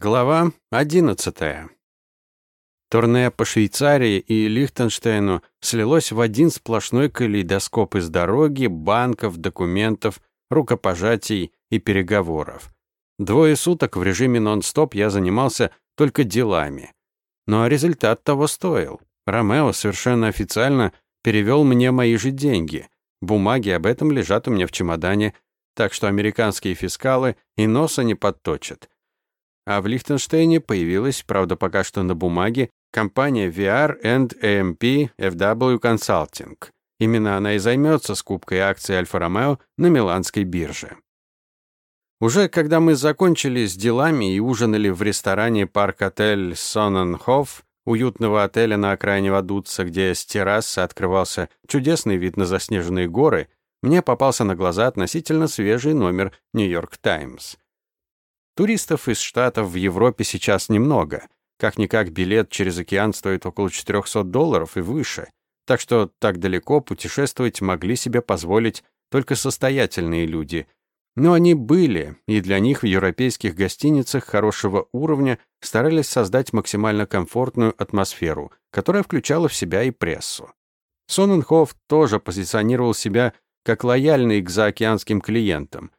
Глава 11. Турне по Швейцарии и Лихтенштейну слилось в один сплошной калейдоскоп из дороги, банков, документов, рукопожатий и переговоров. Двое суток в режиме нон-стоп я занимался только делами. Но результат того стоил. Ромео совершенно официально перевел мне мои же деньги. Бумаги об этом лежат у меня в чемодане, так что американские фискалы и носа не подточат. А в Лихтенштейне появилась, правда пока что на бумаге, компания VR and AMP FW Consulting. Именно она и займется скупкой акций Альфа-Ромео на миланской бирже. Уже когда мы закончили с делами и ужинали в ресторане парк-отель Соненхоф, уютного отеля на окраине Вадуца, где с террасы открывался чудесный вид на заснеженные горы, мне попался на глаза относительно свежий номер «Нью-Йорк Таймс». Туристов из Штатов в Европе сейчас немного. Как-никак билет через океан стоит около 400 долларов и выше. Так что так далеко путешествовать могли себе позволить только состоятельные люди. Но они были, и для них в европейских гостиницах хорошего уровня старались создать максимально комфортную атмосферу, которая включала в себя и прессу. Соненхоф тоже позиционировал себя как лояльный к заокеанским клиентам,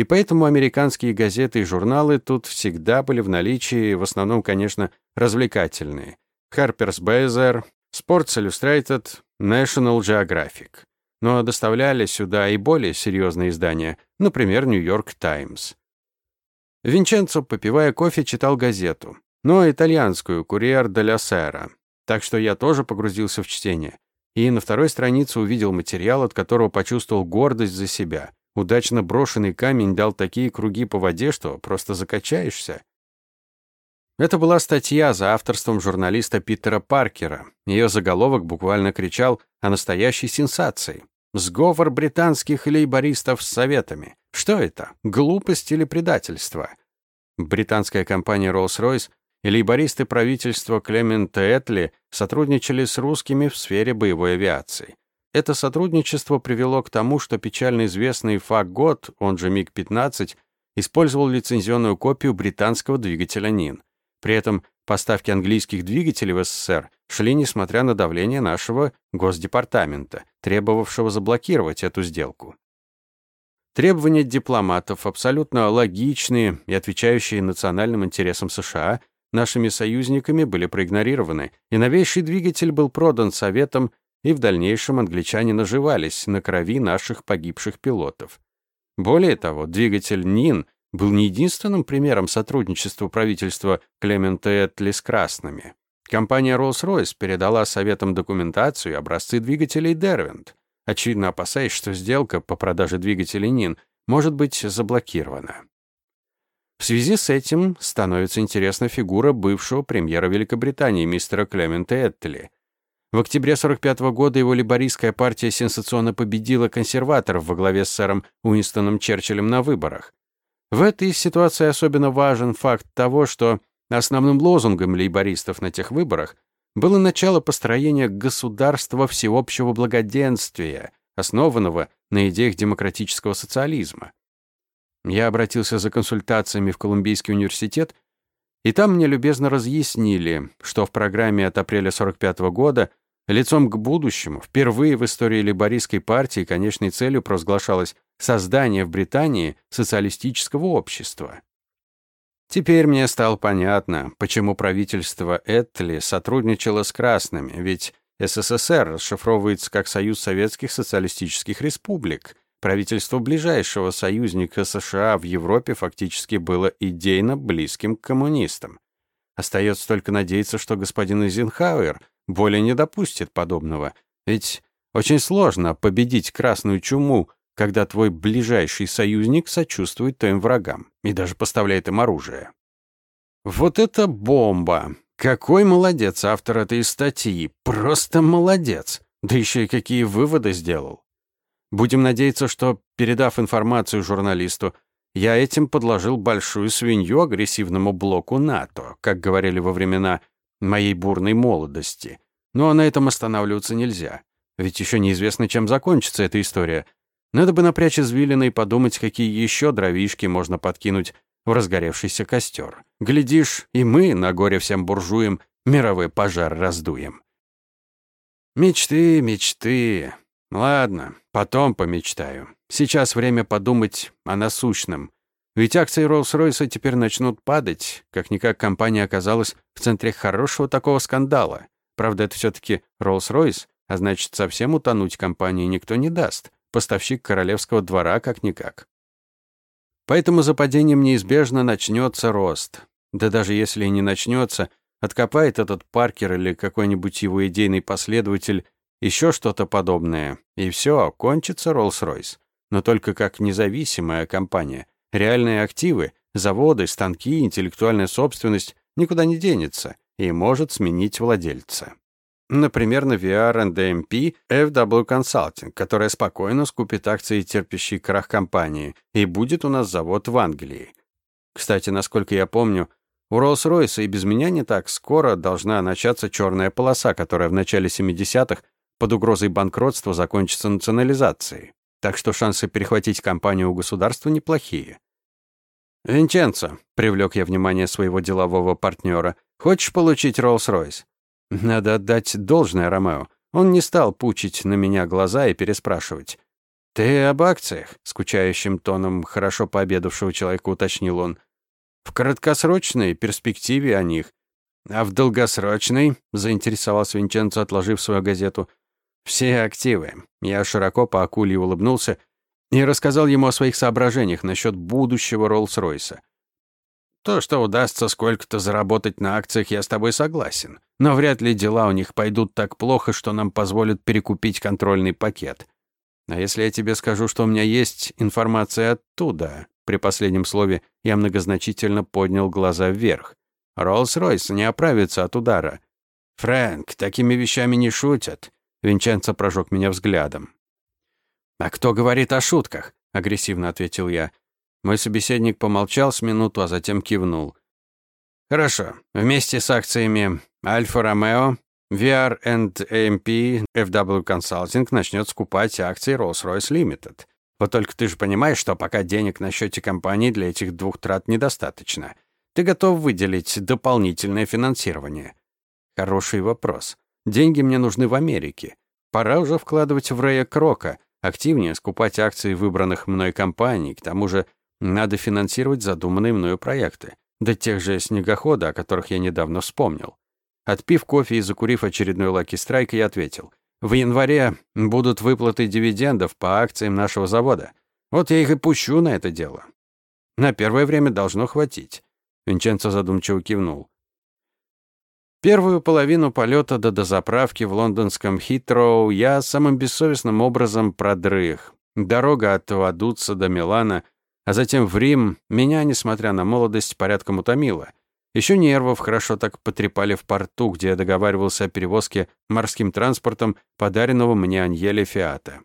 и поэтому американские газеты и журналы тут всегда были в наличии, в основном, конечно, развлекательные. Harper's Bazaar, Sports Illustrated, National Geographic. Но доставляли сюда и более серьезные издания, например, New York Times. Винченцо, попивая кофе, читал газету, но итальянскую «Курьер де ля Сера», так что я тоже погрузился в чтение. И на второй странице увидел материал, от которого почувствовал гордость за себя. Удачно брошенный камень дал такие круги по воде, что просто закачаешься. Это была статья за авторством журналиста Питера Паркера. Ее заголовок буквально кричал о настоящей сенсации. Сговор британских лейбористов с советами. Что это? Глупость или предательство? Британская компания Rolls-Royce и лейбористы правительства Клемента Этли сотрудничали с русскими в сфере боевой авиации. Это сотрудничество привело к тому, что печально известный Фагот, он же МиГ-15, использовал лицензионную копию британского двигателя НИН. При этом поставки английских двигателей в СССР шли несмотря на давление нашего Госдепартамента, требовавшего заблокировать эту сделку. Требования дипломатов, абсолютно логичные и отвечающие национальным интересам США, нашими союзниками были проигнорированы, и новейший двигатель был продан Советом и в дальнейшем англичане наживались на крови наших погибших пилотов. Более того, двигатель НИН был не единственным примером сотрудничества правительства Клемента Этли с красными. Компания Rolls-Royce передала Советам документацию и образцы двигателей Дервинт, очевидно опасаясь, что сделка по продаже двигателей НИН может быть заблокирована. В связи с этим становится интересна фигура бывшего премьера Великобритании мистера Клемента Этли, в октябре 45 -го года его либористская партия сенсационно победила консерваторов во главе с сэром Уинстоном Черчиллем на выборах. В этой ситуации особенно важен факт того, что основным лозунгом лейбористов на тех выборах было начало построения государства всеобщего благоденствия, основанного на идеях демократического социализма. Я обратился за консультациями в Колумбийский университет, и там мне любезно разъяснили, что в программе от апреля 45 -го года Лицом к будущему впервые в истории лейбористской партии конечной целью провозглашалось создание в Британии социалистического общества. Теперь мне стало понятно, почему правительство Этли сотрудничало с красными, ведь СССР расшифровывается как Союз Советских Социалистических Республик. Правительство ближайшего союзника США в Европе фактически было идейно близким к коммунистам. Остается только надеяться, что господин Эйзенхауэр более не допустит подобного. Ведь очень сложно победить красную чуму, когда твой ближайший союзник сочувствует твоим врагам и даже поставляет им оружие. Вот это бомба! Какой молодец автор этой статьи! Просто молодец! Да еще и какие выводы сделал. Будем надеяться, что, передав информацию журналисту, я этим подложил большую свинью агрессивному блоку НАТО, как говорили во времена моей бурной молодости. Но на этом останавливаться нельзя. Ведь еще неизвестно, чем закончится эта история. Надо бы напрячь извилины и подумать, какие еще дровишки можно подкинуть в разгоревшийся костер. Глядишь, и мы на горе всем буржуям мировой пожар раздуем. Мечты, мечты. Ладно, потом помечтаю. Сейчас время подумать о насущном. Ведь акции Роллс-Ройса теперь начнут падать. Как-никак компания оказалась в центре хорошего такого скандала. Правда, это все-таки Роллс-Ройс, а значит, совсем утонуть компании никто не даст. Поставщик королевского двора как-никак. Поэтому за падением неизбежно начнется рост. Да даже если и не начнется, откопает этот Паркер или какой-нибудь его идейный последователь еще что-то подобное, и все, кончится Роллс-Ройс. Но только как независимая компания. Реальные активы, заводы, станки, интеллектуальная собственность никуда не денется и может сменить владельца. Например, на VR NDMP FW Consulting, которая спокойно скупит акции терпящей крах компании, и будет у нас завод в Англии. Кстати, насколько я помню, у Rolls-Royce и без меня не так скоро должна начаться черная полоса, которая в начале 70-х под угрозой банкротства закончится национализацией. Так что шансы перехватить компанию у государства неплохие. «Винченцо», — привлек я внимание своего делового партнера, «хочешь получить Rolls-Royce?» Надо отдать должное Ромео. Он не стал пучить на меня глаза и переспрашивать. «Ты об акциях?» — скучающим тоном хорошо пообедавшего человека уточнил он. «В краткосрочной перспективе о них. А в долгосрочной?» — заинтересовался Винченцо, отложив свою газету. «Все активы». Я широко по акуле улыбнулся и рассказал ему о своих соображениях насчет будущего Роллс-Ройса. То, что удастся сколько-то заработать на акциях, я с тобой согласен. Но вряд ли дела у них пойдут так плохо, что нам позволят перекупить контрольный пакет. А если я тебе скажу, что у меня есть информация оттуда? При последнем слове я многозначительно поднял глаза вверх. Роллс-Ройс не оправится от удара. Фрэнк, такими вещами не шутят. Винченцо прожег меня взглядом. «А кто говорит о шутках?» — агрессивно ответил я. Мой собеседник помолчал с минуту, а затем кивнул. «Хорошо. Вместе с акциями Альфа Ромео, VR and AMP FW Consulting начнет скупать акции Rolls-Royce Limited. Вот только ты же понимаешь, что пока денег на счете компании для этих двух трат недостаточно. Ты готов выделить дополнительное финансирование? Хороший вопрос. Деньги мне нужны в Америке. Пора уже вкладывать в Рэя Крока, активнее скупать акции выбранных мной компаний, к тому же надо финансировать задуманные мною проекты. До тех же снегохода, о которых я недавно вспомнил. Отпив кофе и закурив очередной лаки страйк, я ответил. В январе будут выплаты дивидендов по акциям нашего завода. Вот я их и пущу на это дело. На первое время должно хватить. Винченцо задумчиво кивнул. Первую половину полета до дозаправки в лондонском Хитроу я самым бессовестным образом продрых. Дорога от Вадуца до Милана а затем в Рим, меня, несмотря на молодость, порядком утомило. Еще нервов хорошо так потрепали в порту, где я договаривался о перевозке морским транспортом подаренного мне Аньеле Фиата.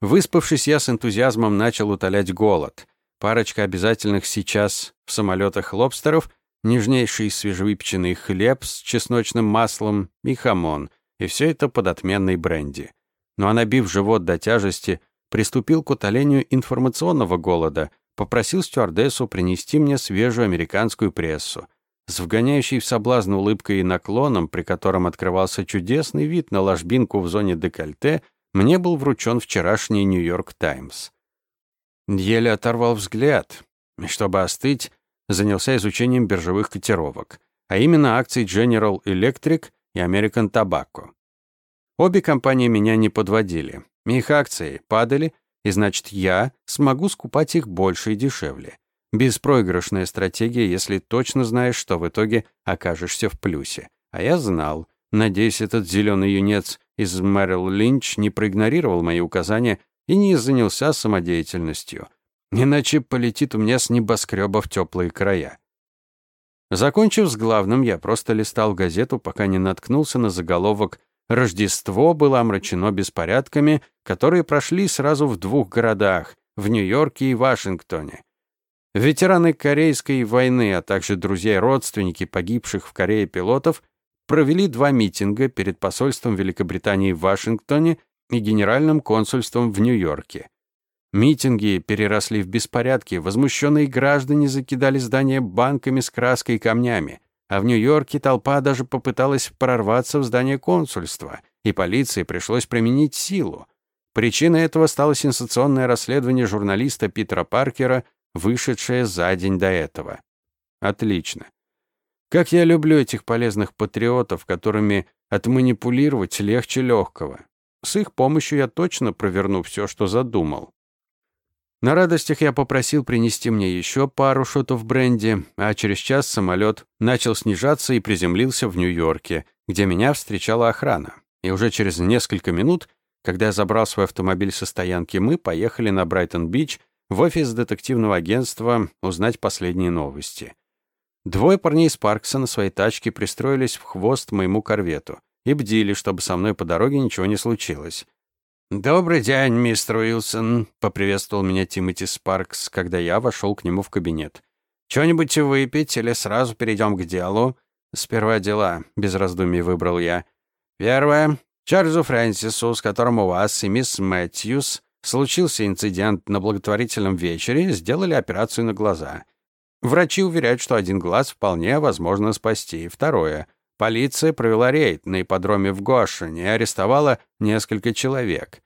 Выспавшись, я с энтузиазмом начал утолять голод. Парочка обязательных сейчас в самолетах лобстеров, нежнейший свежевыпеченный хлеб с чесночным маслом и хамон, и все это под отменной бренди. Ну а набив живот до тяжести, приступил к утолению информационного голода, попросил стюардессу принести мне свежую американскую прессу. С вгоняющей в соблазн улыбкой и наклоном, при котором открывался чудесный вид на ложбинку в зоне декольте, мне был вручен вчерашний «Нью-Йорк Таймс». Еле оторвал взгляд, чтобы остыть, занялся изучением биржевых котировок, а именно акций General Electric и American Tobacco. Обе компании меня не подводили. Их акции падали, и значит, я смогу скупать их больше и дешевле. Беспроигрышная стратегия, если точно знаешь, что в итоге окажешься в плюсе. А я знал. Надеюсь, этот зеленый юнец из Мэрил Линч не проигнорировал мои указания и не занялся самодеятельностью. Иначе полетит у меня с небоскреба в теплые края. Закончив с главным, я просто листал газету, пока не наткнулся на заголовок Рождество было омрачено беспорядками, которые прошли сразу в двух городах — в Нью-Йорке и Вашингтоне. Ветераны Корейской войны, а также друзья и родственники погибших в Корее пилотов провели два митинга перед посольством Великобритании в Вашингтоне и Генеральным консульством в Нью-Йорке. Митинги переросли в беспорядки, возмущенные граждане закидали здания банками с краской и камнями, а в Нью-Йорке толпа даже попыталась прорваться в здание консульства, и полиции пришлось применить силу. Причиной этого стало сенсационное расследование журналиста Питера Паркера, вышедшее за день до этого. Отлично. Как я люблю этих полезных патриотов, которыми отманипулировать легче легкого. С их помощью я точно проверну все, что задумал. На радостях я попросил принести мне еще пару шотов бренди, а через час самолет начал снижаться и приземлился в Нью-Йорке, где меня встречала охрана. И уже через несколько минут, когда я забрал свой автомобиль со стоянки, мы поехали на Брайтон-Бич в офис детективного агентства узнать последние новости. Двое парней из Паркса на своей тачке пристроились в хвост моему корвету и бдили, чтобы со мной по дороге ничего не случилось. «Добрый день, мистер Уилсон», — поприветствовал меня Тимоти Спаркс, когда я вошел к нему в кабинет. «Что-нибудь выпить или сразу перейдем к делу?» «Сперва дела», — без раздумий выбрал я. «Первое. Чарльзу Фрэнсису, с которым у вас и мисс Мэтьюс случился инцидент на благотворительном вечере, сделали операцию на глаза. Врачи уверяют, что один глаз вполне возможно спасти. Второе. Полиция провела рейд на ипподроме в Гошине и арестовала несколько человек.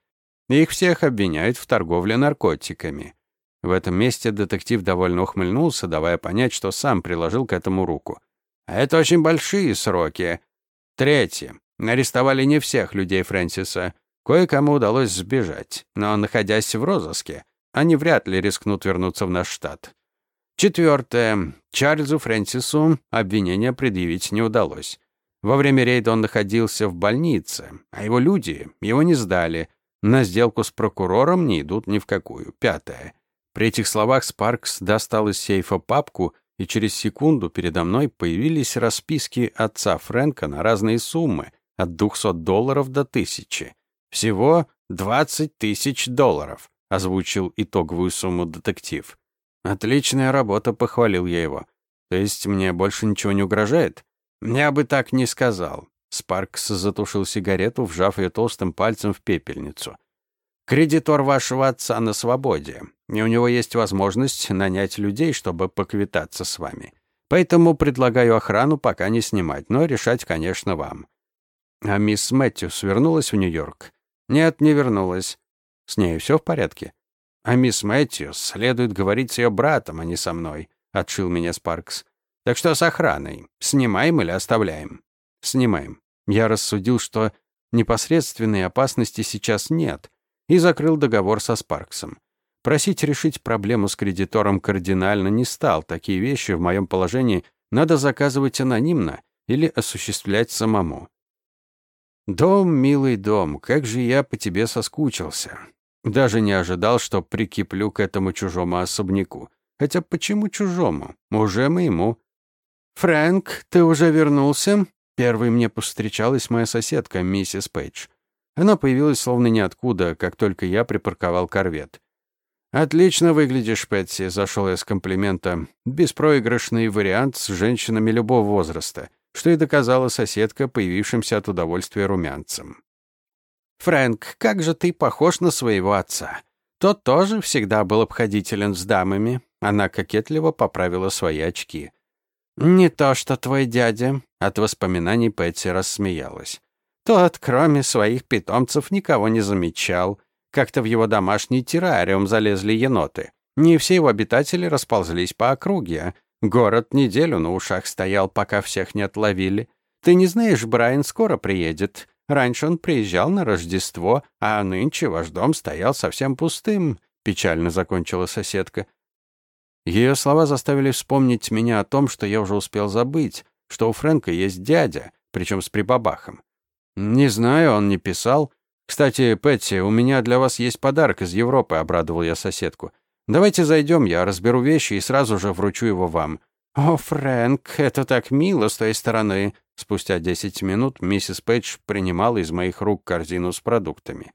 Их всех обвиняют в торговле наркотиками. В этом месте детектив довольно ухмыльнулся, давая понять, что сам приложил к этому руку. А это очень большие сроки. Третье. Арестовали не всех людей Фрэнсиса. Кое-кому удалось сбежать, но, находясь в розыске, они вряд ли рискнут вернуться в наш штат. Четвертое. Чарльзу Фрэнсису обвинения предъявить не удалось. Во время рейда он находился в больнице, а его люди его не сдали. На сделку с прокурором не идут ни в какую. Пятое. При этих словах Спаркс достал из сейфа папку, и через секунду передо мной появились расписки отца Фрэнка на разные суммы, от 200 долларов до 1000. Всего 20 тысяч долларов, озвучил итоговую сумму детектив. «Отличная работа», — похвалил я его. «То есть мне больше ничего не угрожает?» «Я бы так не сказал». Спаркс затушил сигарету, вжав ее толстым пальцем в пепельницу. «Кредитор вашего отца на свободе, и у него есть возможность нанять людей, чтобы поквитаться с вами. Поэтому предлагаю охрану пока не снимать, но решать, конечно, вам». «А мисс Мэтьюс вернулась в Нью-Йорк?» «Нет, не вернулась. С ней все в порядке?» «А мисс Мэтьюс следует говорить с ее братом, а не со мной», — отшил меня Спаркс. «Так что с охраной? Снимаем или оставляем?» «Снимаем». Я рассудил, что непосредственной опасности сейчас нет, и закрыл договор со Спарксом. Просить решить проблему с кредитором кардинально не стал. Такие вещи в моем положении надо заказывать анонимно или осуществлять самому. «Дом, милый дом, как же я по тебе соскучился. Даже не ожидал, что прикиплю к этому чужому особняку. Хотя почему чужому? Уже моему. «Фрэнк, ты уже вернулся?» Первой мне повстречалась моя соседка, миссис Пейдж. Она появилась словно ниоткуда, как только я припарковал корвет. «Отлично выглядишь, Пэтси», — зашел я с комплимента. «Беспроигрышный вариант с женщинами любого возраста», что и доказала соседка, появившимся от удовольствия румянцем. «Фрэнк, как же ты похож на своего отца. Тот тоже всегда был обходителен с дамами». Она кокетливо поправила свои очки. «Не то что твой дядя», — от воспоминаний Пэтси рассмеялась. «Тот, кроме своих питомцев, никого не замечал. Как-то в его домашний террариум залезли еноты. Не все его обитатели расползлись по округе. Город неделю на ушах стоял, пока всех не отловили. Ты не знаешь, Брайан скоро приедет. Раньше он приезжал на Рождество, а нынче ваш дом стоял совсем пустым», — печально закончила соседка. Ее слова заставили вспомнить меня о том, что я уже успел забыть, что у Фрэнка есть дядя, причем с прибабахом. «Не знаю, он не писал. Кстати, Пэтси, у меня для вас есть подарок из Европы», — обрадовал я соседку. «Давайте зайдем, я разберу вещи и сразу же вручу его вам». «О, Фрэнк, это так мило с твоей стороны», Спустя 10 минут миссис Пейдж принимала из моих рук корзину с продуктами.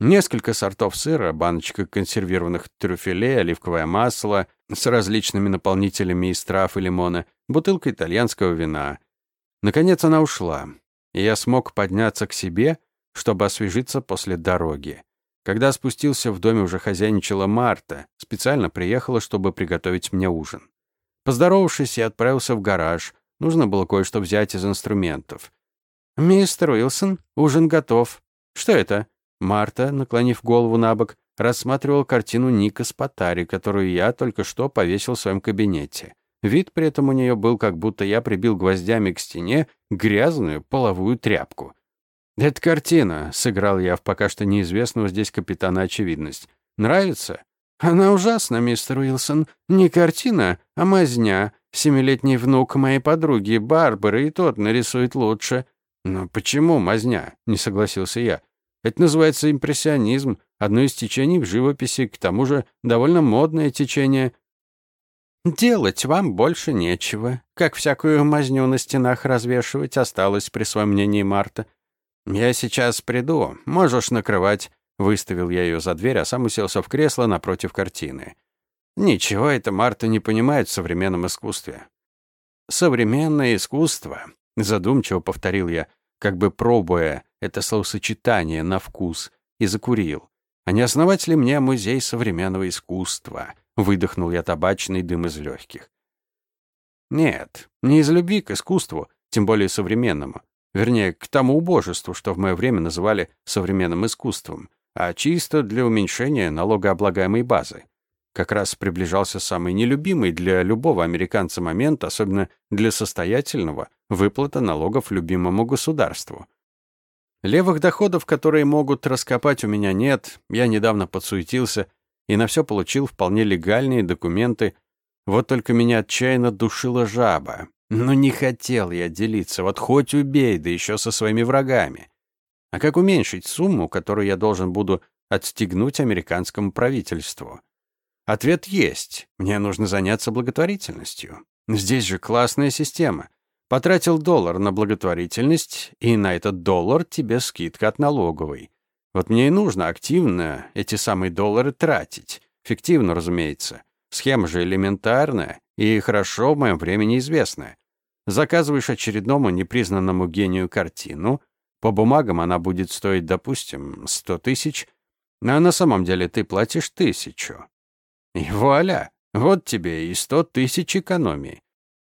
Несколько сортов сыра, баночка консервированных трюфелей, оливковое масло с различными наполнителями из трав и лимона, бутылка итальянского вина. Наконец она ушла, и я смог подняться к себе, чтобы освежиться после дороги. Когда спустился в доме, уже хозяйничала Марта. Специально приехала, чтобы приготовить мне ужин. Поздоровавшись, я отправился в гараж. Нужно было кое-что взять из инструментов. «Мистер Уилсон, ужин готов». «Что это?» Марта, наклонив голову на бок, рассматривал картину Ника Спатари, которую я только что повесил в своем кабинете. Вид при этом у нее был, как будто я прибил гвоздями к стене грязную половую тряпку. «Это картина», — сыграл я в пока что неизвестного здесь капитана Очевидность. «Нравится?» «Она ужасна, мистер Уилсон. Не картина, а мазня. Семилетний внук моей подруги Барбары и тот нарисует лучше». «Но почему мазня?» — не согласился я. «Это называется импрессионизм, одно из течений в живописи, к тому же довольно модное течение». «Делать вам больше нечего. Как всякую мазню на стенах развешивать, осталось при своем мнении Марта. Я сейчас приду, можешь накрывать». Выставил я ее за дверь, а сам уселся в кресло напротив картины. Ничего это Марта не понимает в современном искусстве. «Современное искусство», — задумчиво повторил я, как бы пробуя это словосочетание на вкус, и закурил. «А не основать ли мне музей современного искусства?» — выдохнул я табачный дым из легких. «Нет, не из любви к искусству, тем более современному. Вернее, к тому убожеству, что в мое время называли современным искусством а чисто для уменьшения налогооблагаемой базы. Как раз приближался самый нелюбимый для любого американца момент, особенно для состоятельного, выплата налогов любимому государству. Левых доходов, которые могут раскопать, у меня нет. Я недавно подсуетился и на все получил вполне легальные документы. Вот только меня отчаянно душила жаба. Но не хотел я делиться, вот хоть убей, да еще со своими врагами. А как уменьшить сумму, которую я должен буду отстегнуть американскому правительству? Ответ есть. Мне нужно заняться благотворительностью. Здесь же классная система. Потратил доллар на благотворительность, и на этот доллар тебе скидка от налоговой. Вот мне и нужно активно эти самые доллары тратить. Фиктивно, разумеется. Схема же элементарная и хорошо в моем времени известная. Заказываешь очередному непризнанному гению картину, по бумагам она будет стоить, допустим, сто тысяч, а на самом деле ты платишь тысячу. И вуаля, вот тебе и сто тысяч экономии.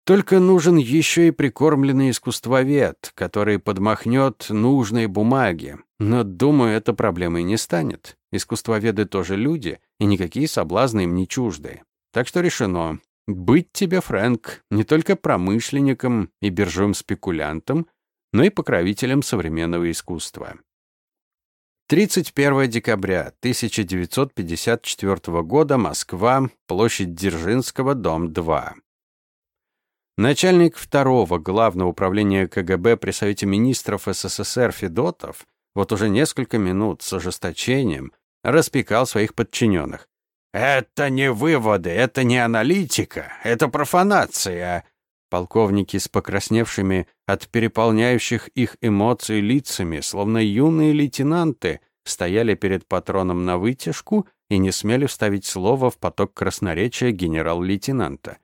Только нужен еще и прикормленный искусствовед, который подмахнет нужные бумаги. Но, думаю, эта проблемой не станет. Искусствоведы тоже люди, и никакие соблазны им не чужды. Так что решено. Быть тебе, Фрэнк, не только промышленником и биржевым спекулянтом, но и покровителем современного искусства. 31 декабря 1954 года, Москва, площадь Дзержинского, дом 2. Начальник второго главного управления КГБ при Совете министров СССР Федотов вот уже несколько минут с ожесточением распекал своих подчиненных. «Это не выводы, это не аналитика, это профанация. Полковники с покрасневшими от переполняющих их эмоций лицами, словно юные лейтенанты, стояли перед патроном на вытяжку и не смели вставить слово в поток красноречия генерал-лейтенанта.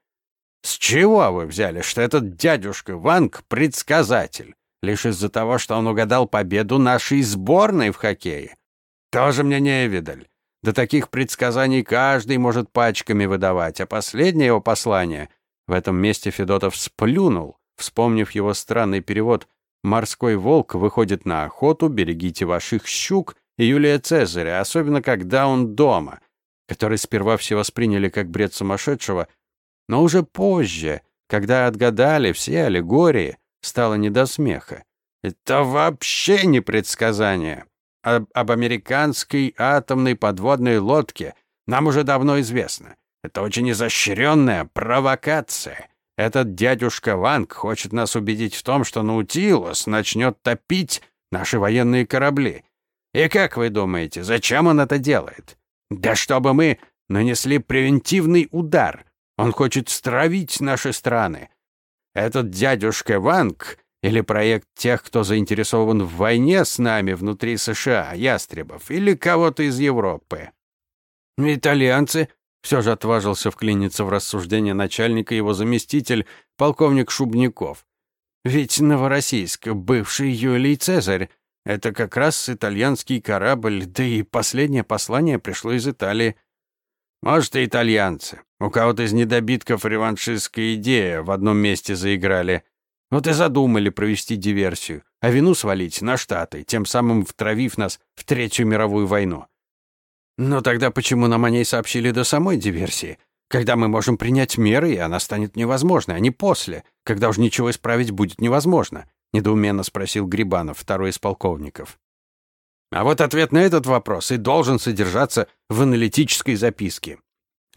«С чего вы взяли, что этот дядюшка Ванг — предсказатель? Лишь из-за того, что он угадал победу нашей сборной в хоккее? Тоже мне не видаль. До таких предсказаний каждый может пачками выдавать, а последнее его послание в этом месте Федотов сплюнул, вспомнив его странный перевод «Морской волк выходит на охоту, берегите ваших щук» и Юлия Цезаря, особенно когда он дома, который сперва все восприняли как бред сумасшедшего, но уже позже, когда отгадали все аллегории, стало не до смеха. Это вообще не предсказание. Об, об американской атомной подводной лодке нам уже давно известно. Это очень изощренная провокация. Этот дядюшка Ванг хочет нас убедить в том, что Наутилус начнет топить наши военные корабли. И как вы думаете, зачем он это делает? Да чтобы мы нанесли превентивный удар. Он хочет стравить наши страны. Этот дядюшка Ванг или проект тех, кто заинтересован в войне с нами внутри США, ястребов, или кого-то из Европы. Итальянцы все же отважился вклиниться в рассуждение начальника его заместитель, полковник Шубников. Ведь Новороссийск, бывший Юлий Цезарь, Это как раз итальянский корабль, да и последнее послание пришло из Италии. Может, и итальянцы. У кого-то из недобитков реваншистская идея в одном месте заиграли. Вот и задумали провести диверсию, а вину свалить на Штаты, тем самым втравив нас в Третью мировую войну. Но тогда почему нам о ней сообщили до самой диверсии? Когда мы можем принять меры, и она станет невозможной, а не после, когда уж ничего исправить будет невозможно?» — недоуменно спросил Грибанов, второй из полковников. А вот ответ на этот вопрос и должен содержаться в аналитической записке.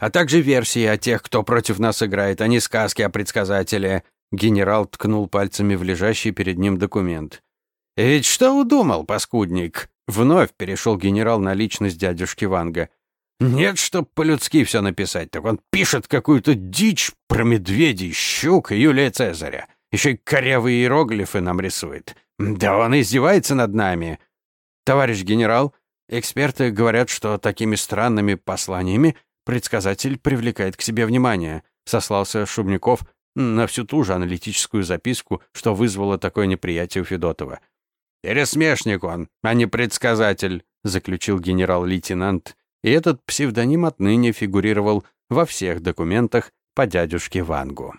А также версии о тех, кто против нас играет, а не сказки о предсказателе. Генерал ткнул пальцами в лежащий перед ним документ. «Ведь что удумал, паскудник?» Вновь перешел генерал на личность дядюшки Ванга. «Нет, чтоб по-людски все написать, так он пишет какую-то дичь про медведей, щук и Юлия Цезаря. Еще и корявые иероглифы нам рисует. Да он издевается над нами. Товарищ генерал, эксперты говорят, что такими странными посланиями предсказатель привлекает к себе внимание», сослался Шубников на всю ту же аналитическую записку, что вызвало такое неприятие у Федотова. «Пересмешник он, а не предсказатель», заключил генерал-лейтенант, и этот псевдоним отныне фигурировал во всех документах по дядюшке Вангу.